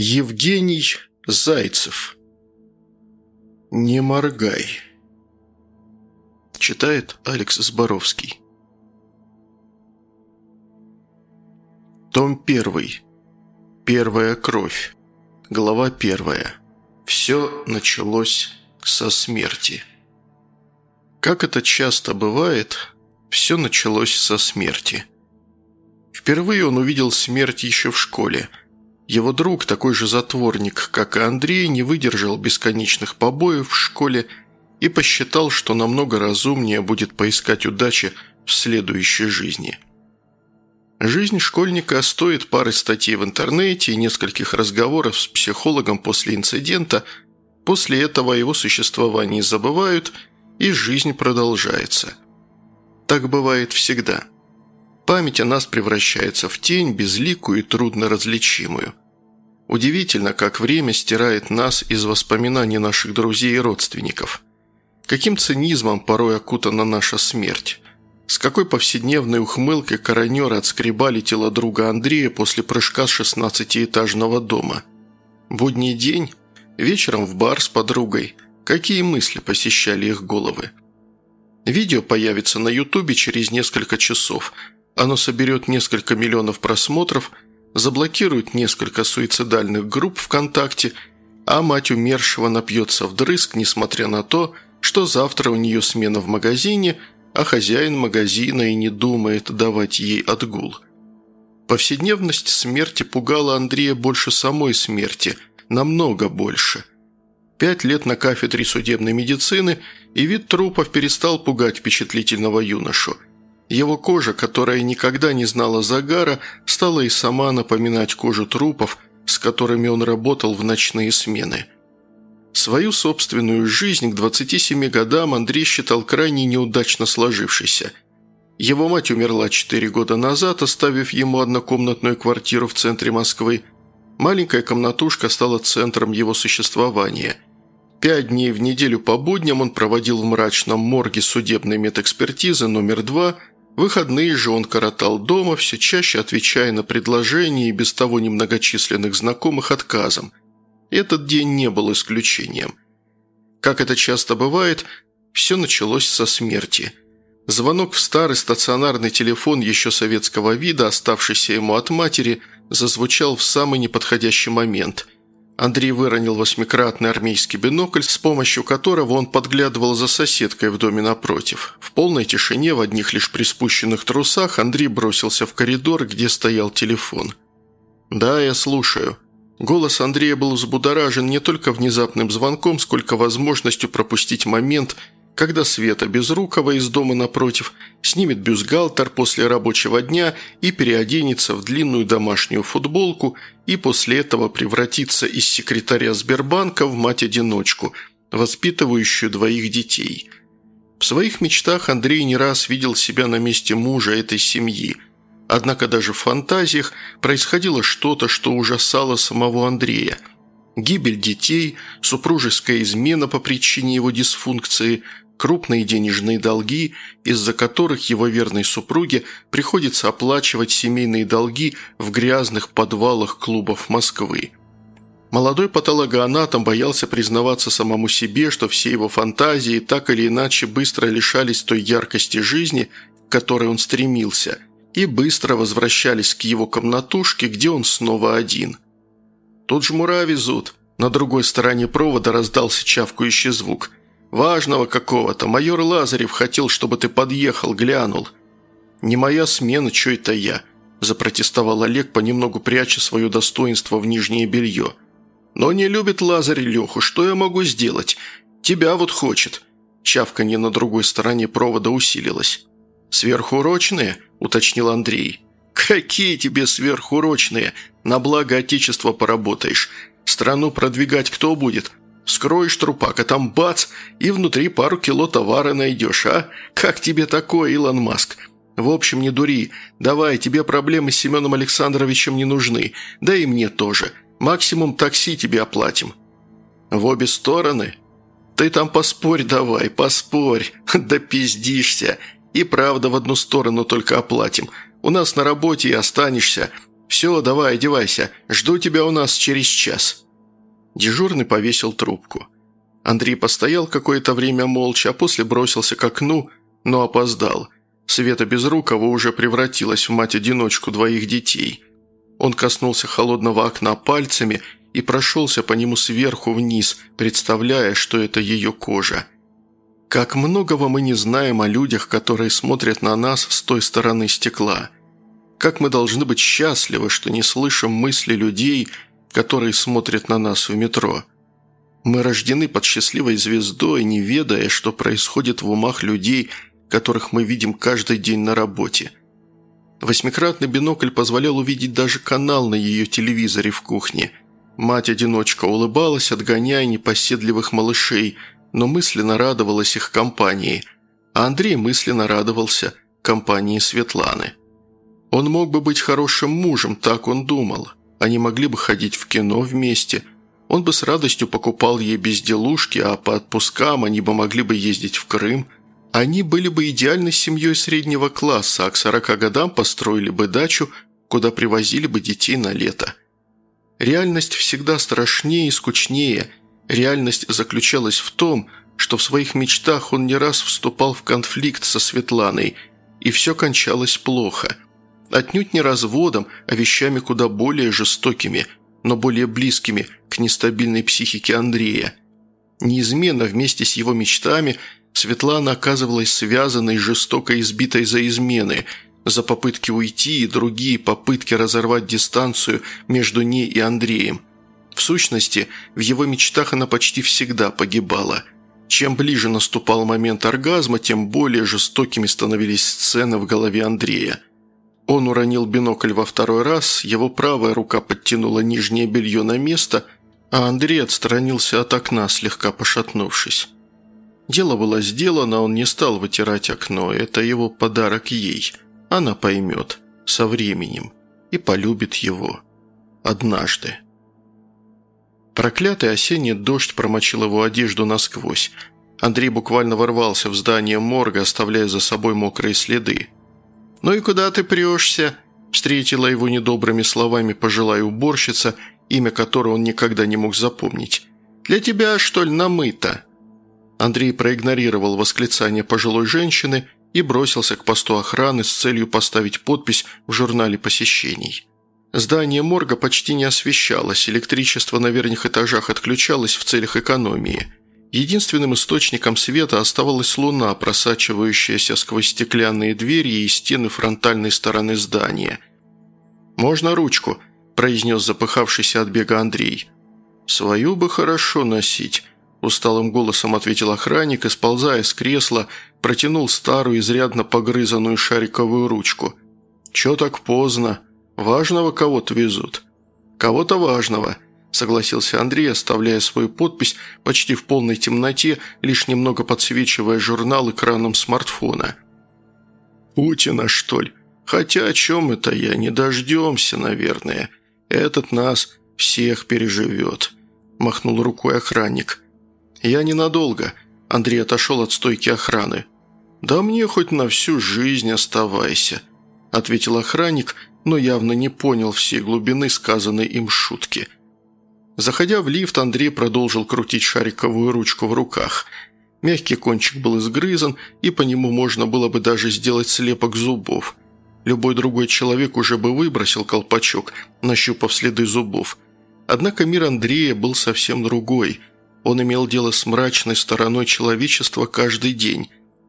Евгений Зайцев. «Не моргай». Читает Алекс Зборовский. Том 1. Первая кровь. Глава 1. Все началось со смерти. Как это часто бывает, все началось со смерти. Впервые он увидел смерть еще в школе – его друг, такой же затворник, как и Андрей, не выдержал бесконечных побоев в школе и посчитал, что намного разумнее будет поискать удачи в следующей жизни. Жизнь школьника стоит пары статей в интернете и нескольких разговоров с психологом после инцидента, после этого его существовании забывают, и жизнь продолжается. Так бывает всегда – Память о нас превращается в тень, безликую и трудно различимую. Удивительно, как время стирает нас из воспоминаний наших друзей и родственников. Каким цинизмом порой окутана наша смерть. С какой повседневной ухмылкой коронеры отскребали тело друга Андрея после прыжка с шестнадцатиэтажного дома. Будний день, вечером в бар с подругой. Какие мысли посещали их головы? Видео появится на ютубе через несколько часов – оно соберет несколько миллионов просмотров, заблокирует несколько суицидальных групп ВКонтакте, а мать умершего напьется вдрызг, несмотря на то, что завтра у нее смена в магазине, а хозяин магазина и не думает давать ей отгул. Повседневность смерти пугала Андрея больше самой смерти, намного больше. Пять лет на кафедре судебной медицины, и вид трупов перестал пугать впечатлительного юношу – его кожа, которая никогда не знала загара, стала и сама напоминать кожу трупов, с которыми он работал в ночные смены. Свою собственную жизнь к 27 годам Андрей считал крайне неудачно сложившейся. Его мать умерла 4 года назад, оставив ему однокомнатную квартиру в центре Москвы. Маленькая комнатушка стала центром его существования. Пять дней в неделю по будням он проводил в мрачном морге судебной медэкспертизы номер два – Выходные же он коротал дома, все чаще отвечая на предложения и без того немногочисленных знакомых отказом. Этот день не был исключением. Как это часто бывает, все началось со смерти. Звонок в старый стационарный телефон еще советского вида, оставшийся ему от матери, зазвучал в самый неподходящий момент – Андрей выронил восьмикратный армейский бинокль, с помощью которого он подглядывал за соседкой в доме напротив. В полной тишине, в одних лишь приспущенных трусах, Андрей бросился в коридор, где стоял телефон. «Да, я слушаю». Голос Андрея был взбудоражен не только внезапным звонком, сколько возможностью пропустить момент – когда Света Безрукова из дома напротив снимет бюстгальтер после рабочего дня и переоденется в длинную домашнюю футболку и после этого превратится из секретаря Сбербанка в мать-одиночку, воспитывающую двоих детей. В своих мечтах Андрей не раз видел себя на месте мужа этой семьи. Однако даже в фантазиях происходило что-то, что ужасало самого Андрея – гибель детей, супружеская измена по причине его дисфункции, крупные денежные долги, из-за которых его верной супруге приходится оплачивать семейные долги в грязных подвалах клубов Москвы. Молодой патологоанатом боялся признаваться самому себе, что все его фантазии так или иначе быстро лишались той яркости жизни, к которой он стремился, и быстро возвращались к его комнатушке, где он снова один. «Тут жмура везут», на другой стороне провода раздался чавкающий звук. «Важного какого-то. Майор Лазарев хотел, чтобы ты подъехал, глянул». «Не моя смена, чё это я?» – запротестовал Олег, понемногу пряча свое достоинство в нижнее белье. «Но не любит Лазарь Леху. Что я могу сделать? Тебя вот хочет». Чавканье на другой стороне провода усилилось. «Сверхурочные?» – уточнил Андрей. «Какие тебе сверхурочные? На благо Отечества поработаешь. Страну продвигать кто будет? Скроешь трупак, а там бац, и внутри пару кило товара найдешь, а? Как тебе такое, Илон Маск? В общем, не дури. Давай, тебе проблемы с Семеном Александровичем не нужны. Да и мне тоже. Максимум такси тебе оплатим». «В обе стороны?» «Ты там поспорь давай, поспорь. Да пиздишься. И правда в одну сторону только оплатим. У нас на работе и останешься. «Все, давай, одевайся. Жду тебя у нас через час». Дежурный повесил трубку. Андрей постоял какое-то время молча, а после бросился к окну, но опоздал. Света Безрукова уже превратилась в мать-одиночку двоих детей. Он коснулся холодного окна пальцами и прошелся по нему сверху вниз, представляя, что это ее кожа. Как многого мы не знаем о людях, которые смотрят на нас с той стороны стекла. Как мы должны быть счастливы, что не слышим мысли людей, которые смотрят на нас в метро. Мы рождены под счастливой звездой, не ведая, что происходит в умах людей, которых мы видим каждый день на работе. Восьмикратный бинокль позволял увидеть даже канал на ее телевизоре в кухне. Мать-одиночка улыбалась, отгоняя непоседливых малышей – но мысленно радовалась их компании, а Андрей мысленно радовался компании Светланы. Он мог бы быть хорошим мужем, так он думал. Они могли бы ходить в кино вместе. Он бы с радостью покупал ей безделушки, а по отпускам они бы могли бы ездить в Крым. Они были бы идеальной семьей среднего класса, а к 40 годам построили бы дачу, куда привозили бы детей на лето. Реальность всегда страшнее и скучнее, Реальность заключалась в том, что в своих мечтах он не раз вступал в конфликт со Светланой, и все кончалось плохо. Отнюдь не разводом, а вещами куда более жестокими, но более близкими к нестабильной психике Андрея. Неизменно вместе с его мечтами Светлана оказывалась связанной, жестоко избитой за измены, за попытки уйти и другие попытки разорвать дистанцию между ней и Андреем. В сущности, в его мечтах она почти всегда погибала. Чем ближе наступал момент оргазма, тем более жестокими становились сцены в голове Андрея. Он уронил бинокль во второй раз, его правая рука подтянула нижнее белье на место, а Андрей отстранился от окна, слегка пошатнувшись. Дело было сделано, он не стал вытирать окно, это его подарок ей. Она поймет, со временем, и полюбит его. Однажды. Проклятый осенний дождь промочил его одежду насквозь. Андрей буквально ворвался в здание морга, оставляя за собой мокрые следы. «Ну и куда ты прешься?» – встретила его недобрыми словами пожилая уборщица, имя которой он никогда не мог запомнить. «Для тебя, что ли, намыто?» Андрей проигнорировал восклицание пожилой женщины и бросился к посту охраны с целью поставить подпись в журнале посещений. Здание морга почти не освещалось, электричество на верхних этажах отключалось в целях экономии. Единственным источником света оставалась луна, просачивающаяся сквозь стеклянные двери и стены фронтальной стороны здания. «Можно ручку?» – произнес запыхавшийся от бега Андрей. «Свою бы хорошо носить», – усталым голосом ответил охранник и, сползая с кресла, протянул старую, изрядно погрызанную шариковую ручку. «Чё так поздно?» «Важного кого-то везут». «Кого-то важного», – согласился Андрей, оставляя свою подпись почти в полной темноте, лишь немного подсвечивая журнал экраном смартфона. «Путина, что ли? Хотя о чем это я? Не дождемся, наверное. Этот нас всех переживет», – махнул рукой охранник. «Я ненадолго», – Андрей отошел от стойки охраны. «Да мне хоть на всю жизнь оставайся», – ответил охранник – но явно не понял всей глубины сказанной им шутки. Заходя в лифт, Андрей продолжил крутить шариковую ручку в руках. Мягкий кончик был изгрызан, и по нему можно было бы даже сделать слепок зубов. Любой другой человек уже бы выбросил колпачок, нащупав следы зубов. Однако мир Андрея был совсем другой. Он имел дело с мрачной стороной человечества каждый день.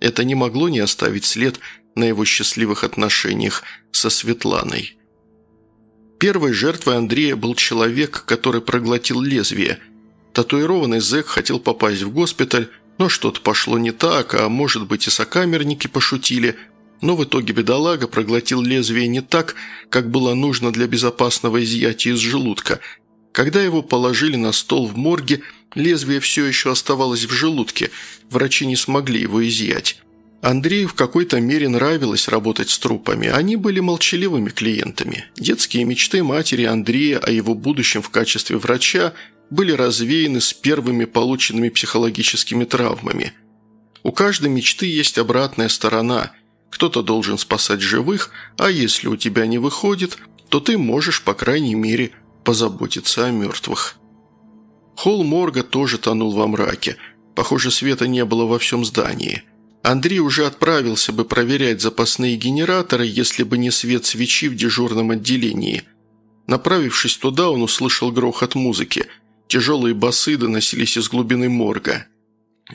Это не могло не оставить след на его счастливых отношениях со Светланой. Первой жертвой Андрея был человек, который проглотил лезвие. Татуированный зэк хотел попасть в госпиталь, но что-то пошло не так, а может быть и сокамерники пошутили, но в итоге бедолага проглотил лезвие не так, как было нужно для безопасного изъятия из желудка. Когда его положили на стол в морге, лезвие все еще оставалось в желудке, врачи не смогли его изъять. Андрею в какой-то мере нравилось работать с трупами. Они были молчаливыми клиентами. Детские мечты матери Андрея о его будущем в качестве врача были развеяны с первыми полученными психологическими травмами. У каждой мечты есть обратная сторона. Кто-то должен спасать живых, а если у тебя не выходит, то ты можешь, по крайней мере, позаботиться о мертвых. Холл морга тоже тонул во мраке. Похоже, света не было во всем здании. Андрей уже отправился бы проверять запасные генераторы, если бы не свет свечи в дежурном отделении. Направившись туда, он услышал грохот музыки. Тяжелые басы доносились из глубины морга.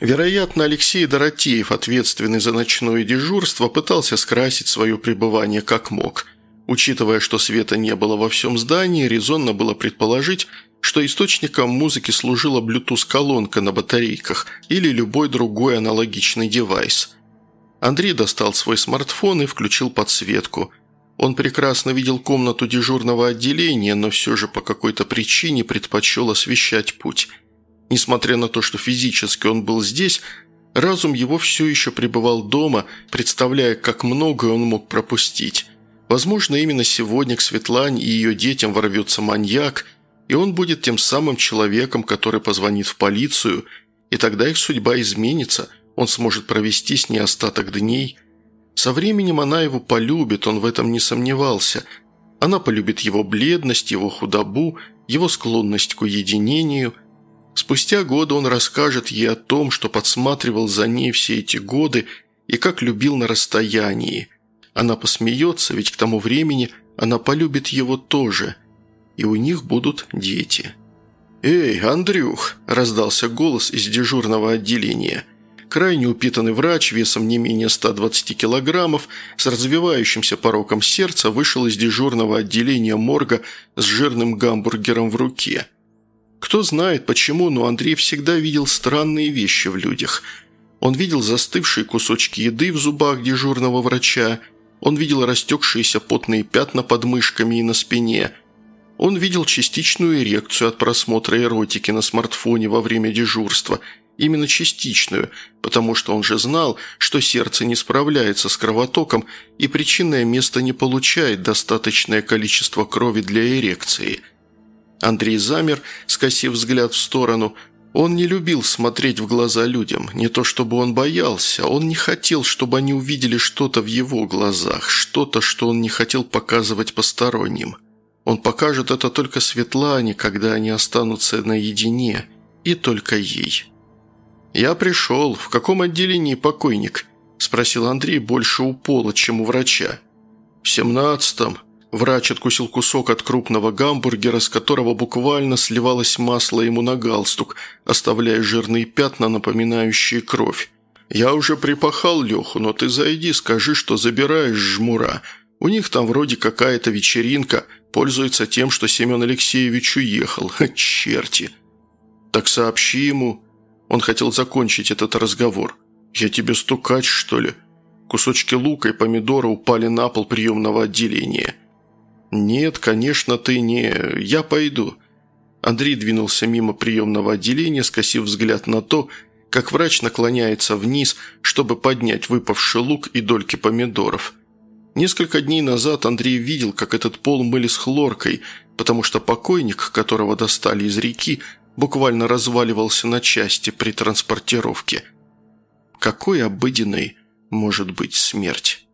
Вероятно, Алексей Доротеев, ответственный за ночное дежурство, пытался скрасить свое пребывание как мог. Учитывая, что света не было во всем здании, резонно было предположить, что источником музыки служила Bluetooth-колонка на батарейках или любой другой аналогичный девайс. Андрей достал свой смартфон и включил подсветку. Он прекрасно видел комнату дежурного отделения, но все же по какой-то причине предпочел освещать путь. Несмотря на то, что физически он был здесь, разум его все еще пребывал дома, представляя, как многое он мог пропустить. Возможно, именно сегодня к Светлане и ее детям ворвется маньяк – и он будет тем самым человеком, который позвонит в полицию, и тогда их судьба изменится, он сможет провести с ней остаток дней. Со временем она его полюбит, он в этом не сомневался. Она полюбит его бледность, его худобу, его склонность к уединению. Спустя годы он расскажет ей о том, что подсматривал за ней все эти годы и как любил на расстоянии. Она посмеется, ведь к тому времени она полюбит его тоже – и у них будут дети. «Эй, Андрюх!» – раздался голос из дежурного отделения. Крайне упитанный врач весом не менее 120 килограммов с развивающимся пороком сердца вышел из дежурного отделения морга с жирным гамбургером в руке. Кто знает почему, но Андрей всегда видел странные вещи в людях. Он видел застывшие кусочки еды в зубах дежурного врача, он видел растекшиеся потные пятна под мышками и на спине – он видел частичную эрекцию от просмотра эротики на смартфоне во время дежурства. Именно частичную, потому что он же знал, что сердце не справляется с кровотоком и причинное место не получает достаточное количество крови для эрекции. Андрей замер, скосив взгляд в сторону. Он не любил смотреть в глаза людям. Не то чтобы он боялся, он не хотел, чтобы они увидели что-то в его глазах, что-то, что он не хотел показывать посторонним. Он покажет это только Светлане, когда они останутся наедине, и только ей. «Я пришел. В каком отделении покойник?» – спросил Андрей больше у пола, чем у врача. «В семнадцатом». Врач откусил кусок от крупного гамбургера, с которого буквально сливалось масло ему на галстук, оставляя жирные пятна, напоминающие кровь. «Я уже припахал Леху, но ты зайди, скажи, что забираешь жмура. У них там вроде какая-то вечеринка, пользуется тем, что Семен Алексеевич уехал. Черти. Так сообщи ему. Он хотел закончить этот разговор. Я тебе стукач, что ли? Кусочки лука и помидора упали на пол приемного отделения. «Нет, конечно, ты не... Я пойду». Андрей двинулся мимо приемного отделения, скосив взгляд на то, как врач наклоняется вниз, чтобы поднять выпавший лук и дольки помидоров – Несколько дней назад Андрей видел, как этот пол мыли с хлоркой, потому что покойник, которого достали из реки, буквально разваливался на части при транспортировке. Какой обыденной может быть смерть?